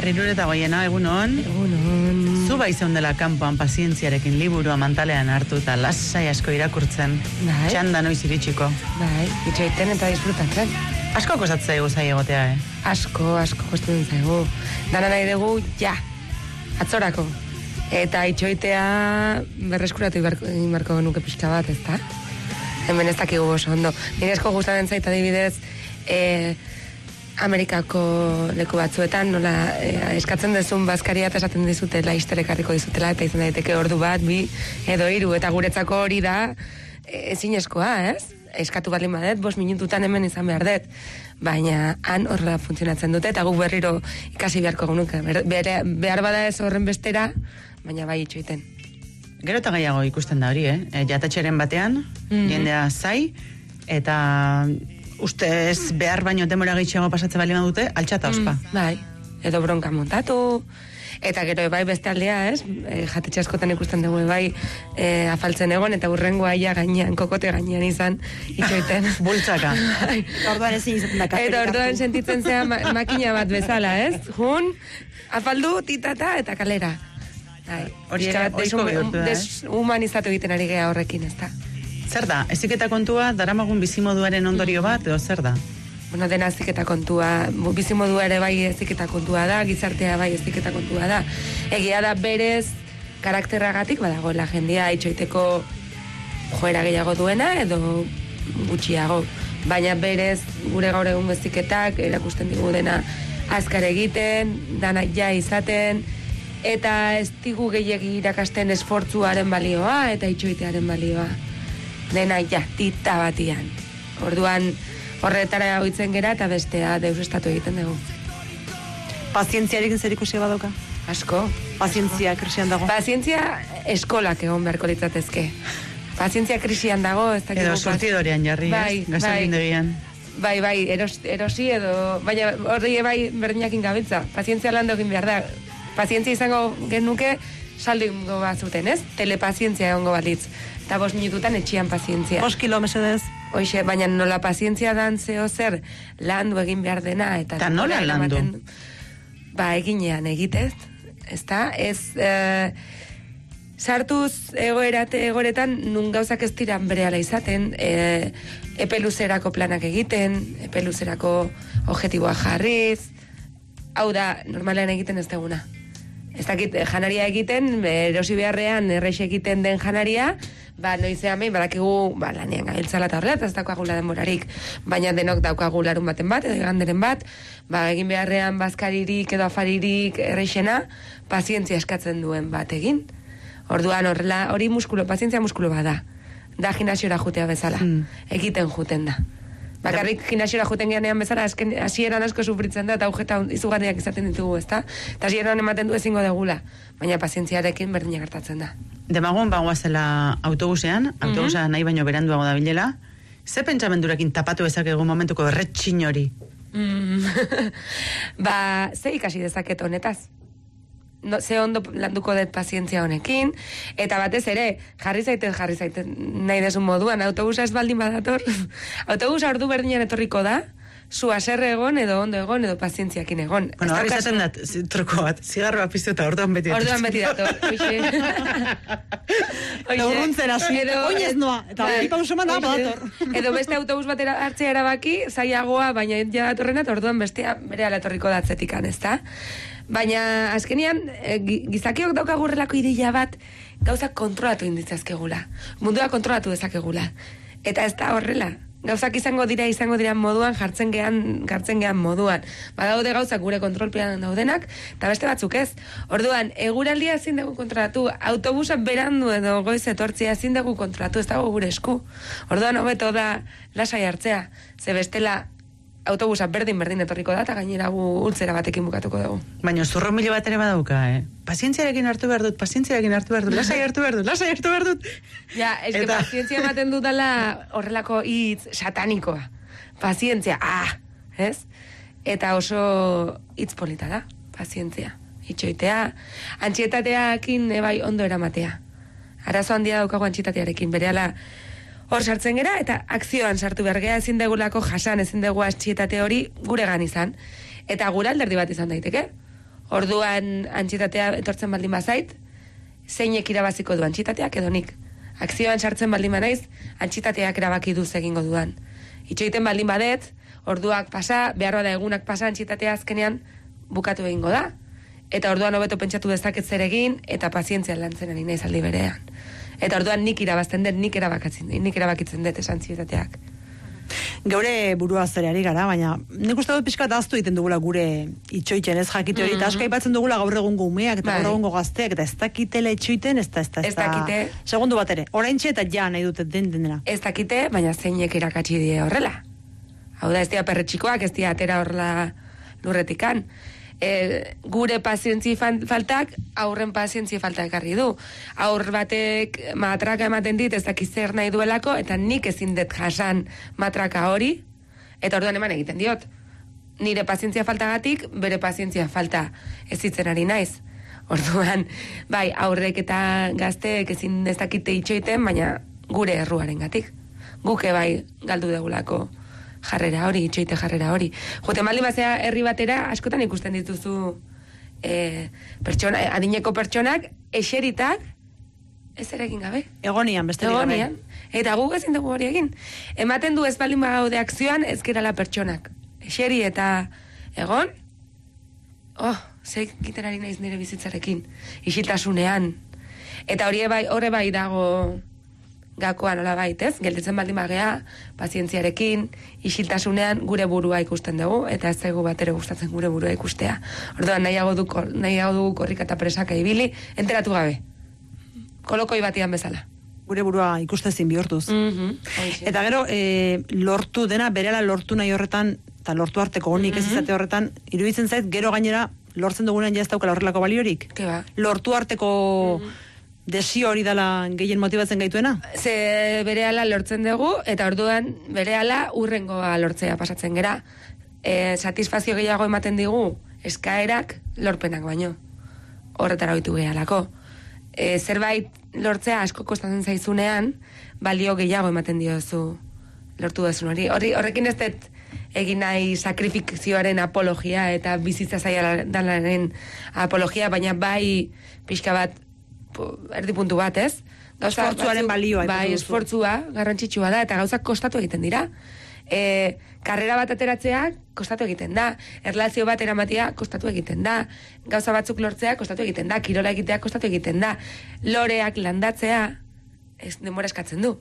Eder, irureta goiena, egunon. Egunon. Zu bai dela kanpoan pazientziarekin liburua mantalean hartu eta lasai asko irakurtzen. Bai. Txanda noiz iritsiko. Bai, itxoiten eta disfrutatzen. Asko kostatzen zaigu zai egotea, eh? Asko, asko kostatzen zaigu. Dana nahi dugu, ja, atzorako. Eta itxoitea berreskuratu ibarko, nuke pixka bat, ezta? Hemen ez dakigu oso ondo. Nire esko gustatzen zait adibidez, eh, Amerikako leku batzuetan, nola eh, eskatzen dezun bazkaria eta esaten dizutela, isterekarriko dizutela, eta izan daiteke ordu bat, bi, edo hiru eta guretzako hori da eh, ezinezkoa, ez? Eskatu baldin badet, bos minututan hemen izan behar dut. Baina han horrela funtzionatzen dute, eta guk berriro ikasi beharko genuke. Bere, behar bada ez horren bestera, baina bai itxoiten. Gero eta gaiago ikusten da hori, eh? E, jatatxeren batean, Mhm. jendea zai, eta ustez behar baino demora gehiago pasatze bali dute, altxata ospa. Mm, bai, edo bronka montatu, eta gero bai beste aldea, ez? E, jatetxe askotan ikusten dugu bai e, afaltzen egon, eta urrengoa ja gainean, kokote gainean izan, itxoiten. Bultzaka. Bai. Orduan ezin izaten da Eta orduan sentitzen zea ma makina bat bezala, ez? Jun, afaldu, titata eta kalera. Bai, Hori ere ohiko bihurtu da, eh? deshumanizatu egiten ari gea horrekin, ez da? Zer da, eziketa kontua, daramagun bizimoduaren ondorio bat, edo zer da? Bueno, dena eziketa kontua, bizimodua ere bai eziketa kontua da, gizartea bai eziketa kontua da. Egia da berez karakterragatik badagoela jendia itxoiteko joera gehiago duena edo gutxiago. Baina berez gure gaur egun eziketak erakusten digu dena azkar egiten, dana ja izaten, eta ez digu gehiagi irakasten esfortzuaren balioa eta itxoitearen balioa. Dena ja, tita batian. Orduan horretara hoitzen gera eta bestea deus estatu egiten dugu. Pazientziarekin zer ikusi badauka. Asko. Pazientzia krisian dago. Pazientzia eskolak egon beharko litzatezke. Pazientzia krisian dago, ez dakigu Edo surtidorean jarri, Bai, ez? Gasolindegian. Bai, bai, eros, erosi edo, baina horri bai berdinakin gabiltza. Pazientzia landu egin behar da. Pazientzia izango genuke saldingo bazuten, ez? Telepazientzia egongo balitz. Eta bost minututan etxian pazientzia. Bos kilo mesedez. Hoxe, baina nola pazientzia dan zeo zer landu egin behar dena. Eta Ta nola landu? eramaten- Ba, eginean egitez, ezta? Ez, eh, sartuz egoerate egoretan nun gauzak ez diran berehala izaten, e, epe luzerako planak egiten, epe luzerako objetiboa jarriz, hau da, normalean egiten ez deguna. Ez dakit, eh, janaria egiten, erosi beharrean errex egiten den janaria, ba, noizean behin, badakigu, ba, lanean gabiltzala eta horrela, eta ez daukagula denborarik, baina denok daukagu larun baten bat, edo iganderen bat, ba, egin beharrean bazkaririk edo afaririk errexena, pazientzia eskatzen duen bat egin. Orduan horrela, hori muskulo, pazientzia muskulo bada. Da gimnasiora jutea bezala. Mm. Egiten juten da. Bakarrik gimnasiora juten geanean bezala, azken, hasieran asko sufritzen da, eta aujeta izugarriak izaten ditugu, ezta? Eta hasieran ematen du ezingo degula, baina pazientziarekin berdina gertatzen da. Demagun bagoazela autobusean, autobusa nahi baino beranduago da bilela, ze pentsamendurekin tapatu ezakegu momentuko erretxin hori? Mm. ba, ze ikasi dezaket honetaz? No, ze ondo landuko dut pazientzia honekin, eta batez ere, jarri zaiten, jarri zaiten nahi desun moduan, autobusa ez baldin badator, autobusa ordu berdinean etorriko da, zu aserre egon, edo ondo egon, edo pazientziakin egon. Bueno, Ez hori dat, zi- truko bat, zigarroa piztu eta orduan beti Orduan beti dator, hoxe. Hoxe. Urruntzen hasi, Edo- oinez noa, eta Bai. bi pauso eman da, Hoxe. badator. Edo beste autobus batera hartzea erabaki, zailagoa, baina ja datorrena, eta orduan bestea bere etorriko da atzetikan, ezta? Baina, azkenian, e, gi- gizakiok daukagurrelako ideia bat, gauzak kontrolatu inditzazkegula. Mundua kontrolatu dezakegula. Eta ez da horrela. Gauzak izango dira, izango dira moduan, jartzen gean, jartzen gean moduan. Badaude gauzak gure kontrolpean daudenak, eta beste batzuk ez. Orduan, eguraldia ezin dugu kontrolatu, autobusa berandu edo goiz etortzea ezin dugu kontrolatu, ez dago gure esku. Orduan, hobeto da lasai hartzea, ze bestela autobusa berdin berdin etorriko da, eta gainera gu ultzera batekin bukatuko dugu. Baina zurro mila bat ere badauka, eh? Pazientziarekin hartu behar dut, pazientziarekin hartu behar dut, lasai hartu behar dut, lasai hartu behar dut. Ja, que Eta- pazientzia ematen dudala horrelako hitz satanikoa. Pazientzia, ah, ez? Eta oso hitz polita da, pazientzia. Itxoitea, antxietateakin ebai ondo eramatea. Arazo handia daukagu antxietatearekin, berehala hor sartzen gera eta akzioan sartu behar gea ezin degulako jasan, ezin dugu antxietate hori guregan izan. Eta gura alderdi bat izan daiteke. Orduan antxitatea etortzen baldin bazait, zeinek irabaziko du antxitateak edo nik. Akzioan sartzen baldin banaiz, antxitateak erabaki duz egingo dudan. Itxoiten baldin badet, orduak pasa, behar da egunak pasa antxitatea azkenean bukatu egingo da. Eta orduan hobeto pentsatu dezaket zer egin, eta pazientzia lantzen ari naiz aldi berean. Eta orduan nik irabazten dut, nik erabakatzen dut, nik erabakitzen dut esan antsietateak. Geure burua zereari gara, baina nik uste dut pixka aztu egiten dugula gure itxoiten ez jakite hori, eta asko aipatzen dugula gaur egungo umeak eta Bai. gaur egungo gazteak, eta ez dakitela itxoiten, ez da, ez da, Ez dakite. Segundu bat ere, orain eta ja nahi dute den dena. Ez dakite, baina zeinek irakatsi die horrela. Hau da, ez dira perretxikoak, ez dira atera horrela lurretikan. E, gure pazientzi faltak aurren pazientzi falta ekarri du. Aur batek matraka ematen dit ez dakiz zer nahi duelako, eta nik ezin dut jasan matraka hori, eta orduan eman egiten diot. Nire pazientzia faltagatik, bere pazientzia falta ez hitzen ari naiz. Orduan, bai, aurrek eta gazteek ezin ez dakite itxoiten, baina gure erruaren gatik. Guke bai galdu degulako jarrera hori, itxoite jarrera hori. Jote maldi bazea herri batera, askotan ikusten dituzu e, pertsona, adineko pertsonak, eseritak, ez ere egin gabe. Egonian, beste Egonian. Eta guk ezin dugu hori egin. Ematen du ez baldin bagaude akzioan ez gerala pertsonak. Eseri eta egon, oh, ze egiten ari naiz nire bizitzarekin. Isiltasunean. Eta hori bai, horre bai dago gakoa nola bait, ez? Gelditzen baldin bagea, pazientziarekin, isiltasunean gure burua ikusten dugu, eta ez zaigu bat ere gustatzen gure burua ikustea. Orduan nahiago du, nahiago du korrika eta presaka ibili, enteratu gabe. Kolokoi batian bezala. Gure burua ikustezin bihurtuz. Mm Eta gero, e, lortu dena, berela lortu nahi horretan, eta lortu arteko honik ez izate horretan, iruditzen zait, gero gainera, lortzen dugunen ja ez daukala horrelako baliorik. Ba. Lortu arteko desio hori dala gehien motibatzen gaituena? Ze berehala lortzen dugu, eta orduan berehala urrengoa lortzea pasatzen gera. E, satisfazio gehiago ematen digu eskaerak lorpenak baino. Horretara oitu gehalako. E, zerbait lortzea asko kostatzen zaizunean, balio gehiago ematen diozu lortu duzun hori. Horri, horrekin ez dut egin nahi sakrifikzioaren apologia eta bizitza zaila apologia, baina bai pixka bat erdi puntu bat, ez? Gauza Esfortzuaren balioa Bai, esfortzua garrantzitsua da, eta gauzak kostatu egiten dira. E, karrera bat ateratzea kostatu egiten da, erlazio bat eramatea kostatu egiten da, gauza batzuk lortzea kostatu egiten da, kirola egitea kostatu egiten da, loreak landatzea ez denbora eskatzen du.